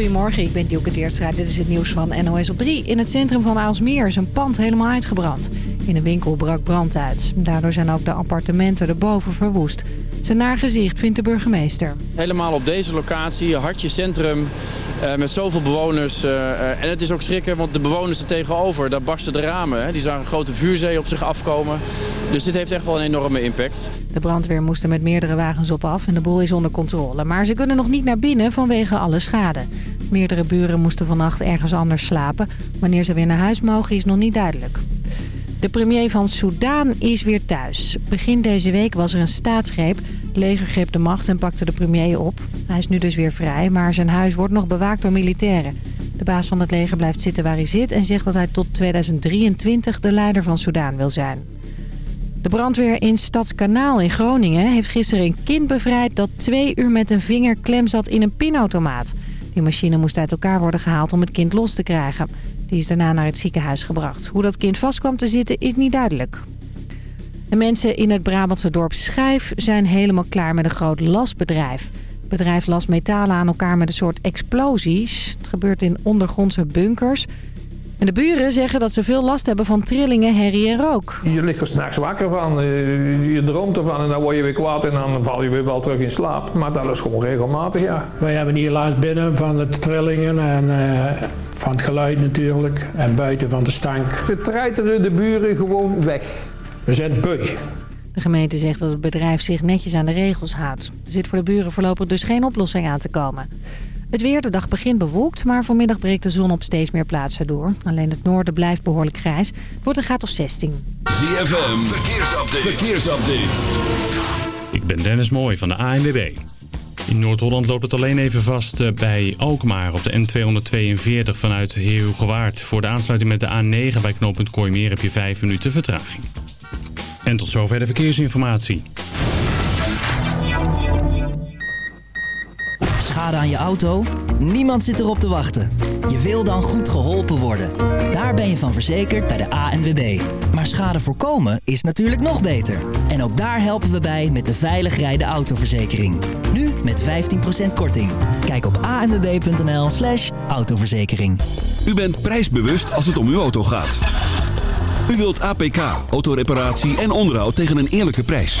Goedemorgen, ik ben Dielke Teertstra. Dit is het nieuws van NOS op 3. In het centrum van Aalsmeer is een pand helemaal uitgebrand. In een winkel brak brand uit. Daardoor zijn ook de appartementen erboven verwoest. Zijn naar gezicht vindt de burgemeester. Helemaal op deze locatie, hartje centrum, eh, met zoveel bewoners. eh, eh, en het is ook schrikken, want de bewoners er tegenover, daar barsten de ramen. Hè. Die zagen een grote vuurzee op zich afkomen. Dus dit heeft echt wel een enorme impact. De brandweer moest er met meerdere wagens op af en de boel is onder controle. Maar ze kunnen nog niet naar binnen vanwege alle schade. Meerdere buren moesten vannacht ergens anders slapen. Wanneer ze weer naar huis mogen is nog niet duidelijk. De premier van Soudaan is weer thuis. Begin deze week was er een staatsgreep. Het leger greep de macht en pakte de premier op. Hij is nu dus weer vrij, maar zijn huis wordt nog bewaakt door militairen. De baas van het leger blijft zitten waar hij zit... en zegt dat hij tot 2023 de leider van Soudaan wil zijn. De brandweer in Stadskanaal in Groningen heeft gisteren een kind bevrijd... dat twee uur met een vinger klem zat in een pinautomaat. Die machine moest uit elkaar worden gehaald om het kind los te krijgen. Die is daarna naar het ziekenhuis gebracht. Hoe dat kind vast kwam te zitten is niet duidelijk. De mensen in het Brabantse dorp Schijf zijn helemaal klaar met een groot lasbedrijf. Het bedrijf las metalen aan elkaar met een soort explosies. Het gebeurt in ondergrondse bunkers. En de buren zeggen dat ze veel last hebben van trillingen, herrie en rook. Je ligt er s'nachts wakker van, eh, je droomt ervan en dan word je weer kwaad en dan val je weer wel terug in slaap. Maar dat is gewoon regelmatig, ja. Wij hebben hier laatst binnen van de trillingen en eh, van het geluid natuurlijk. En buiten van de stank. Ze treiteren de buren gewoon weg. We zijn beu. De gemeente zegt dat het bedrijf zich netjes aan de regels houdt. Er zit voor de buren voorlopig dus geen oplossing aan te komen. Het weer, de dag begint bewolkt, maar vanmiddag breekt de zon op steeds meer plaatsen door. Alleen het noorden blijft behoorlijk grijs. Het wordt een graad of 16. ZFM, verkeersupdate. verkeersupdate. Ik ben Dennis Mooij van de ANWB. In Noord-Holland loopt het alleen even vast eh, bij Alkmaar op de N242 vanuit Heerhugowaard. Voor de aansluiting met de A9 bij knooppunt Kooimeer heb je 5 minuten vertraging. En tot zover de verkeersinformatie. Aan je auto? Niemand zit erop te wachten. Je wil dan goed geholpen worden. Daar ben je van verzekerd bij de ANWB. Maar schade voorkomen is natuurlijk nog beter. En ook daar helpen we bij met de veilig rijden autoverzekering. Nu met 15% korting. Kijk op anwb.nl slash autoverzekering. U bent prijsbewust als het om uw auto gaat. U wilt APK, autoreparatie en onderhoud tegen een eerlijke prijs.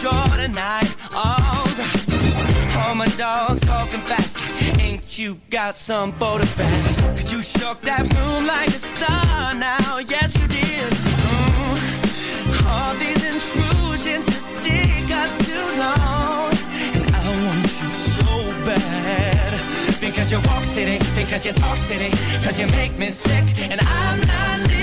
sure tonight. Alright. Oh, all my dogs talking fast. Ain't you got some boat of bass? Cause you shook that room like a star now. Yes, you did. Mm. All these intrusions just take us too long. And I want you so bad. Because you walk city, because you talk city, because you make me sick. And I'm not leaving.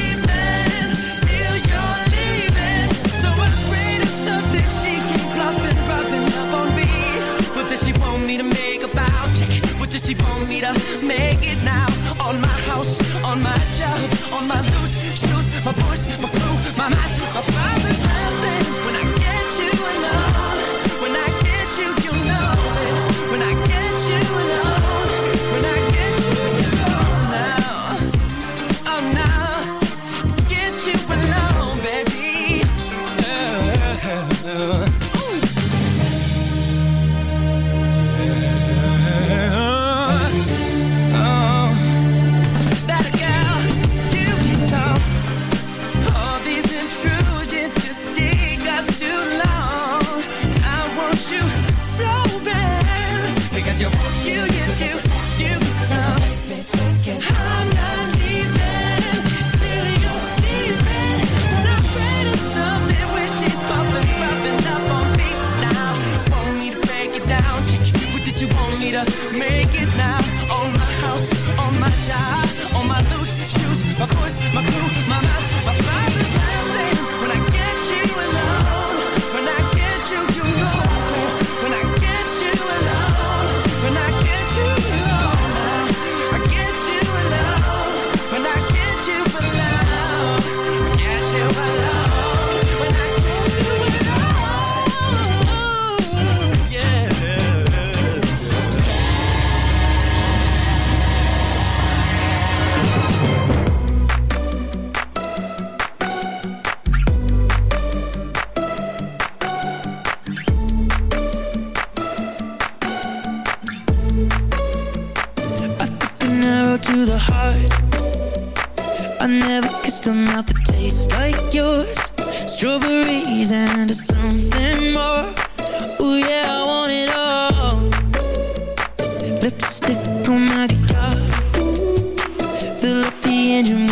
I never kissed a mouth that tastes like yours. Strawberries and something more. Ooh yeah, I want it all. Lipstick on my guitar. Fill up the engine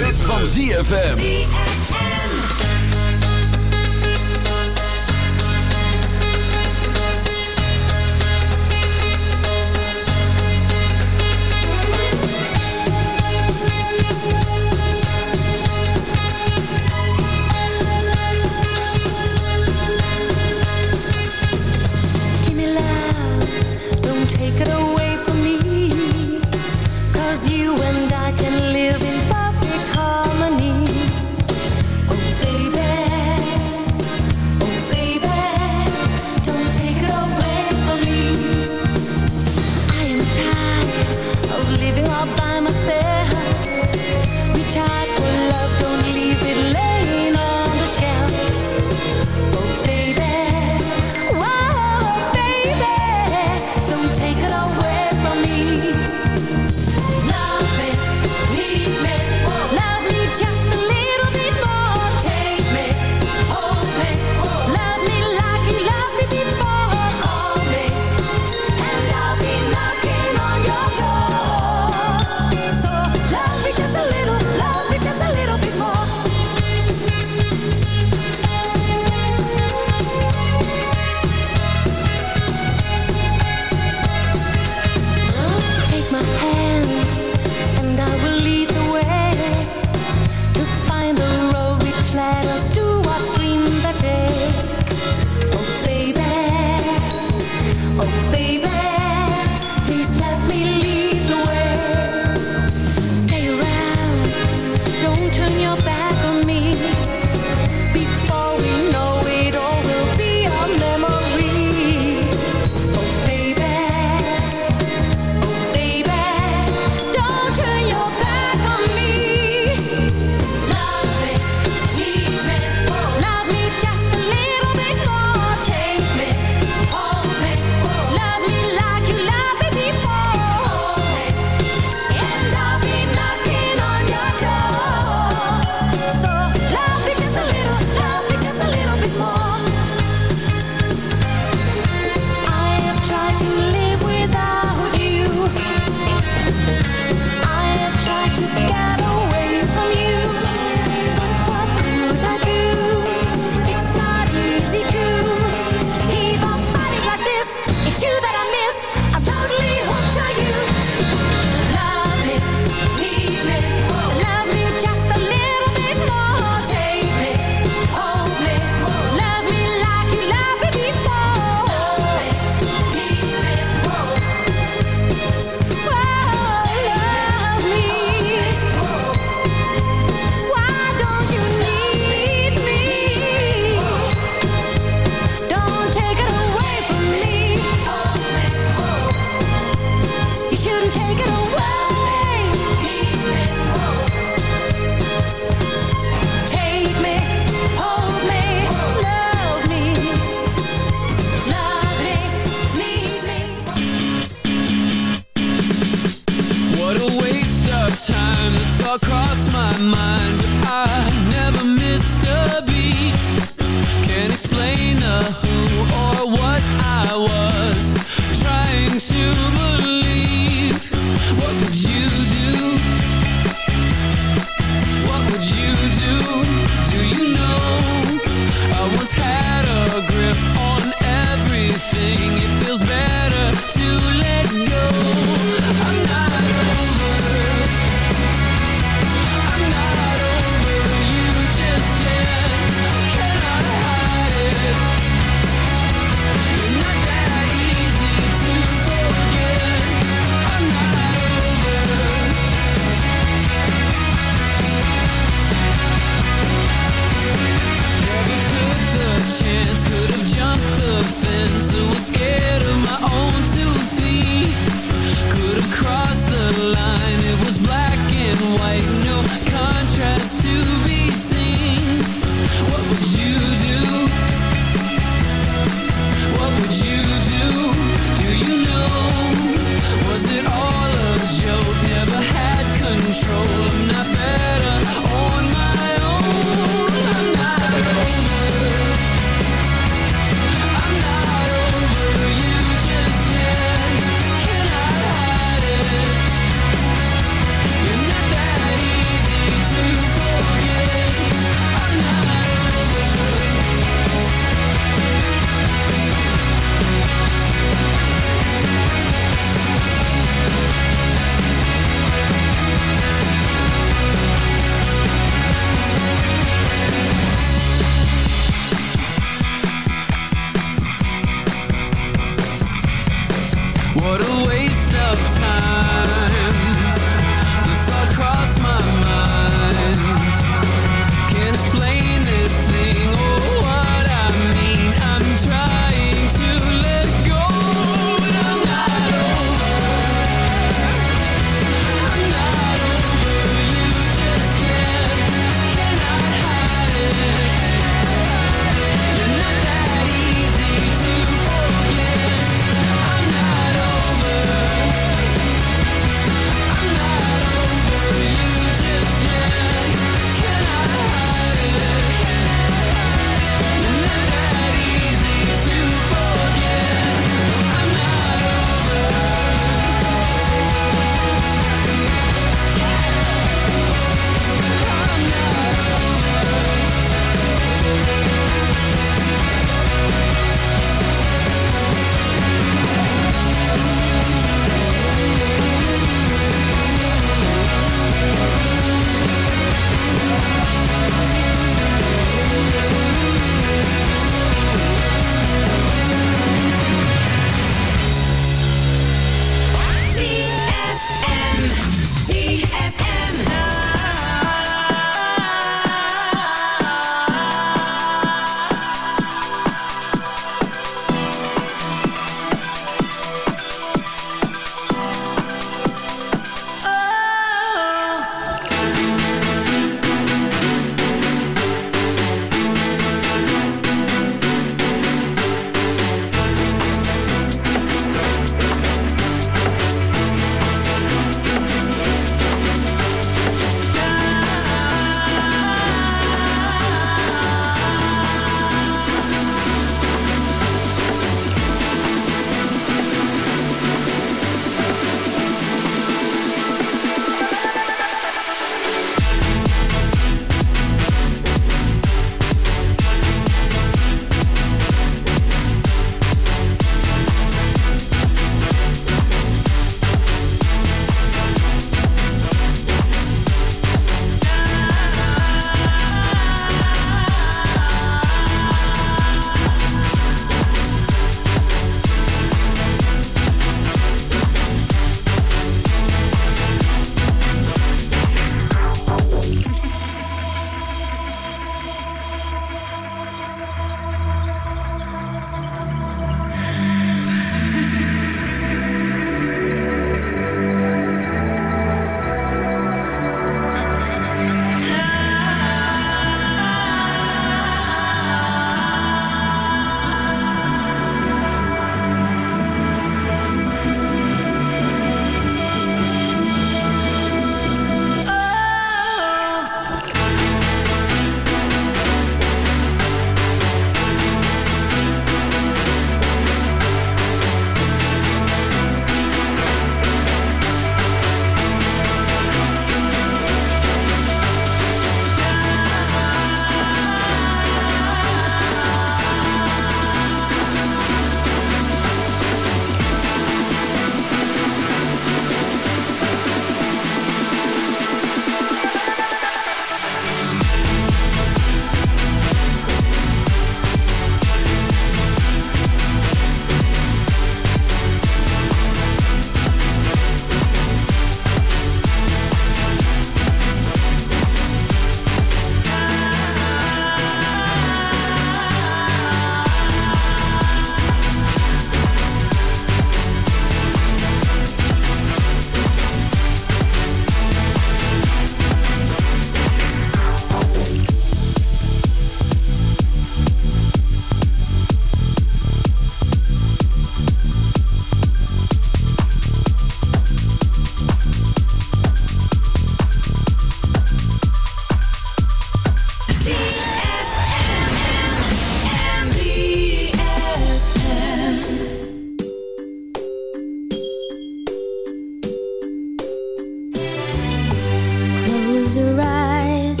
close your eyes.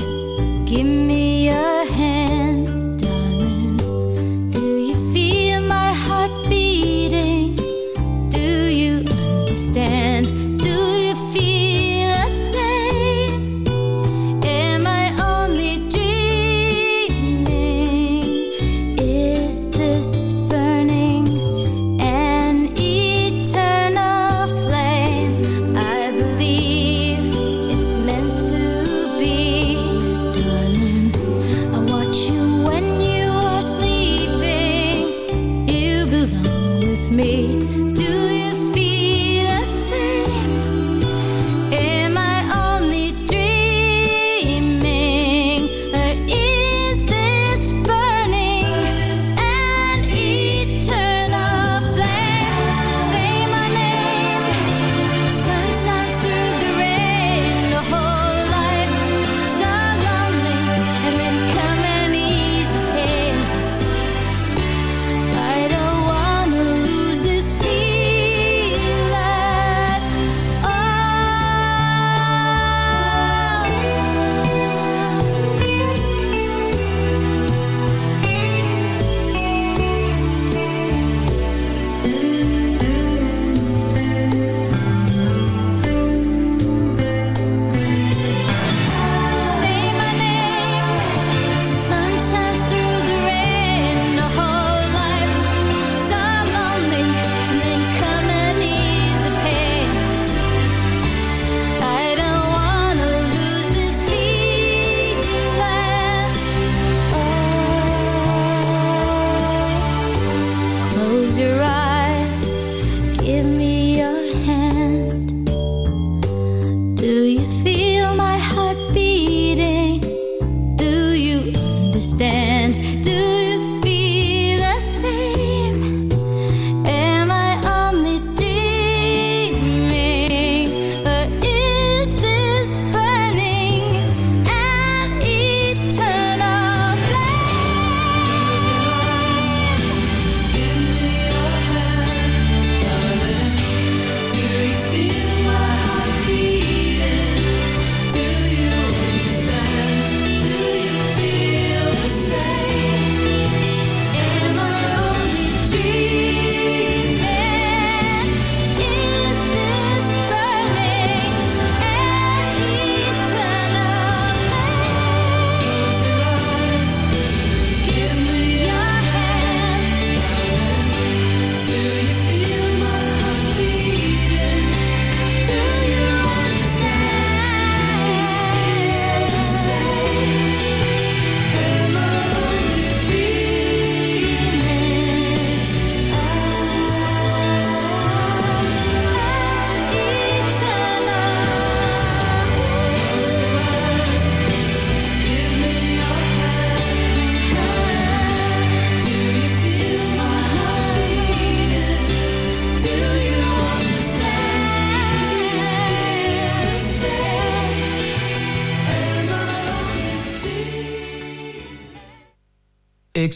Give me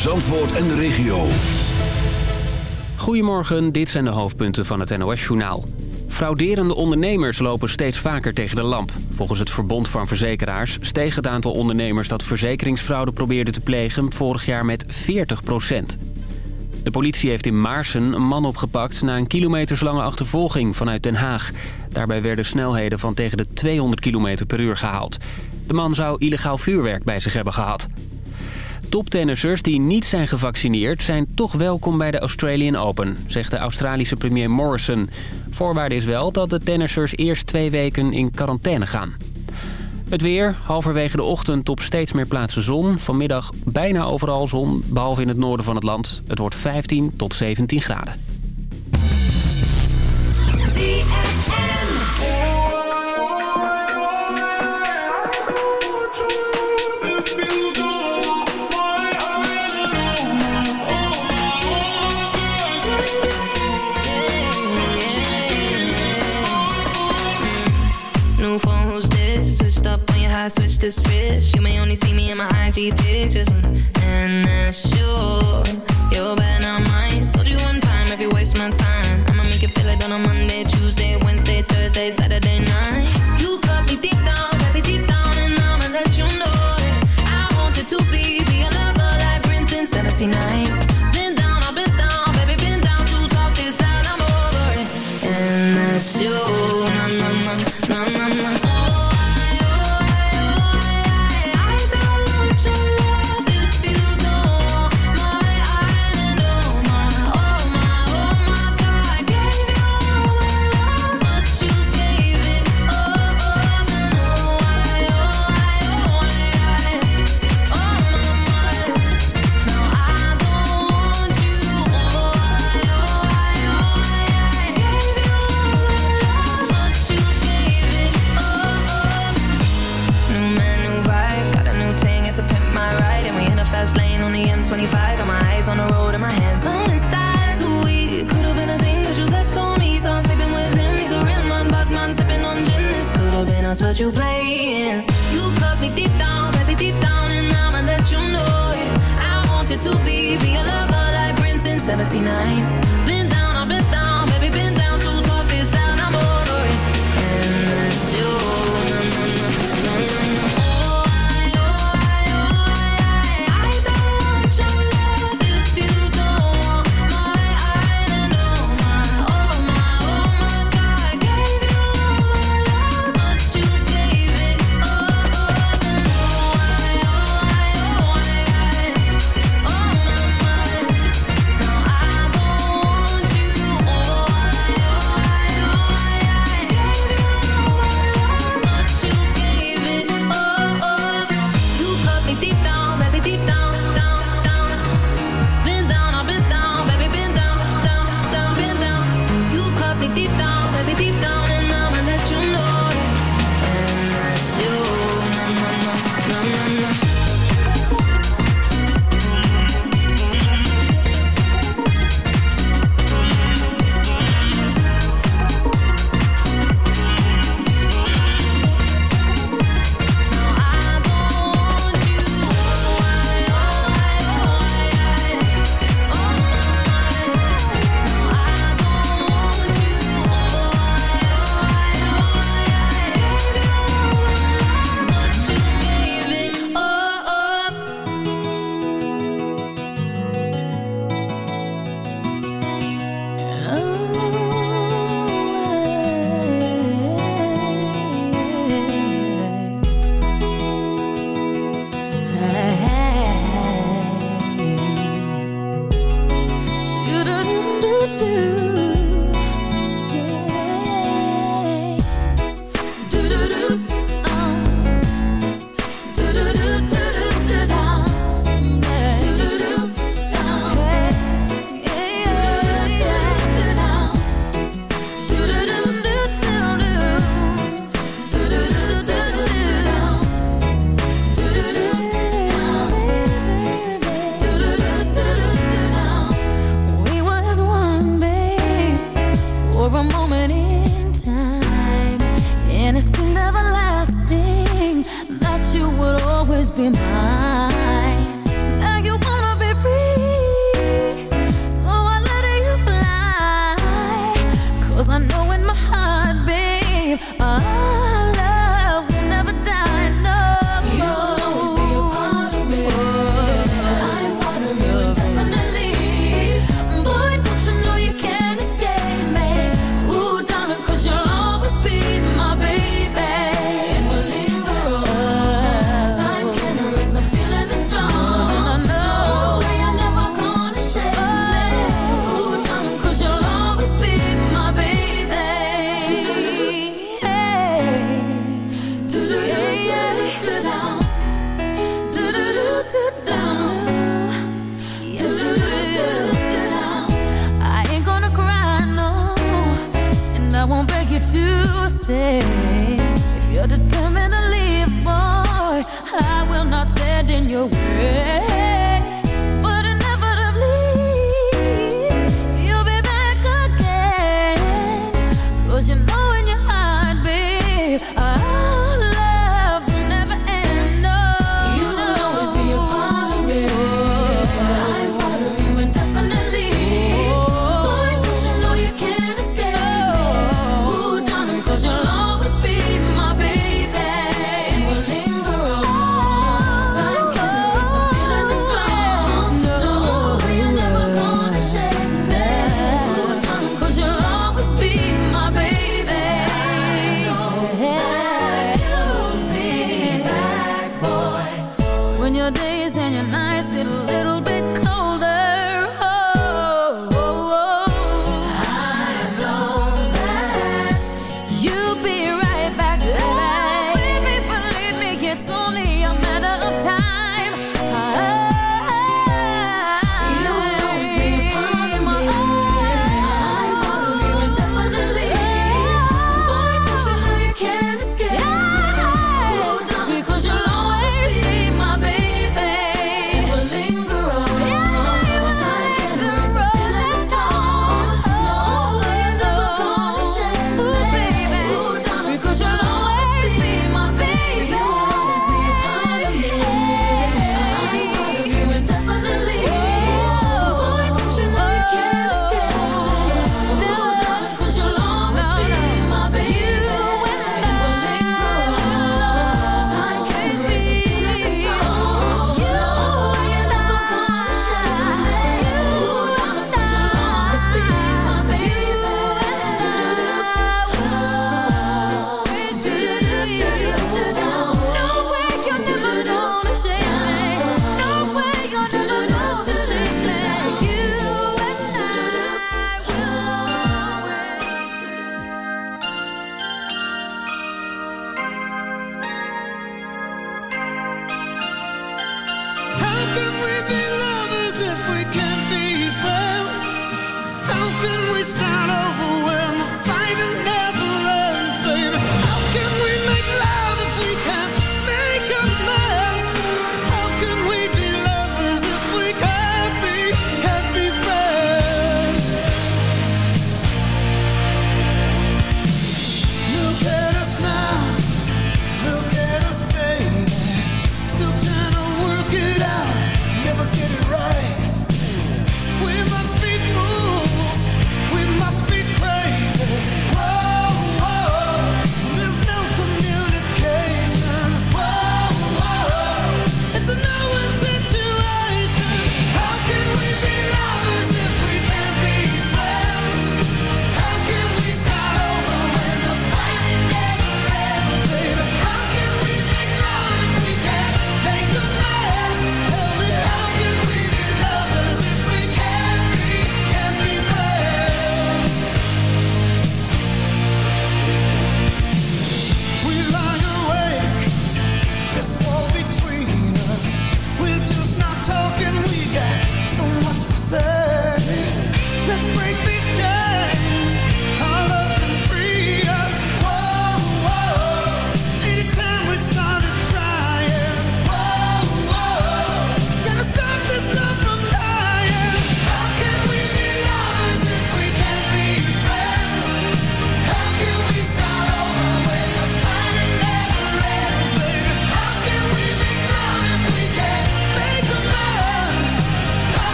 Zandvoort en de regio. Goedemorgen, dit zijn de hoofdpunten van het NOS-journaal. Frauderende ondernemers lopen steeds vaker tegen de lamp. Volgens het Verbond van Verzekeraars steeg het aantal ondernemers... dat verzekeringsfraude probeerde te plegen vorig jaar met 40% De politie heeft in Maarsen een man opgepakt... na een kilometerslange achtervolging vanuit Den Haag. Daarbij werden snelheden van tegen de 200 km per uur gehaald. De man zou illegaal vuurwerk bij zich hebben gehad. Toptennissers die niet zijn gevaccineerd zijn toch welkom bij de Australian Open, zegt de Australische premier Morrison. Voorwaarde is wel dat de tennissers eerst twee weken in quarantaine gaan. Het weer, halverwege de ochtend op steeds meer plaatsen zon. Vanmiddag bijna overal zon, behalve in het noorden van het land. Het wordt 15 tot 17 graden. Up switch to switch. You may only see me in my IG pictures, and that's sure. You're better not mine. Told you one time if you waste my time, I'ma make you feel it on a Monday, Tuesday, Wednesday, Thursday, Saturday night. You cut me deep down, baby, deep down, and I'ma let you know. I want you to be, be a lover like Prince in 79.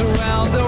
around the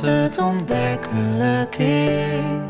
het onwerkelijk is.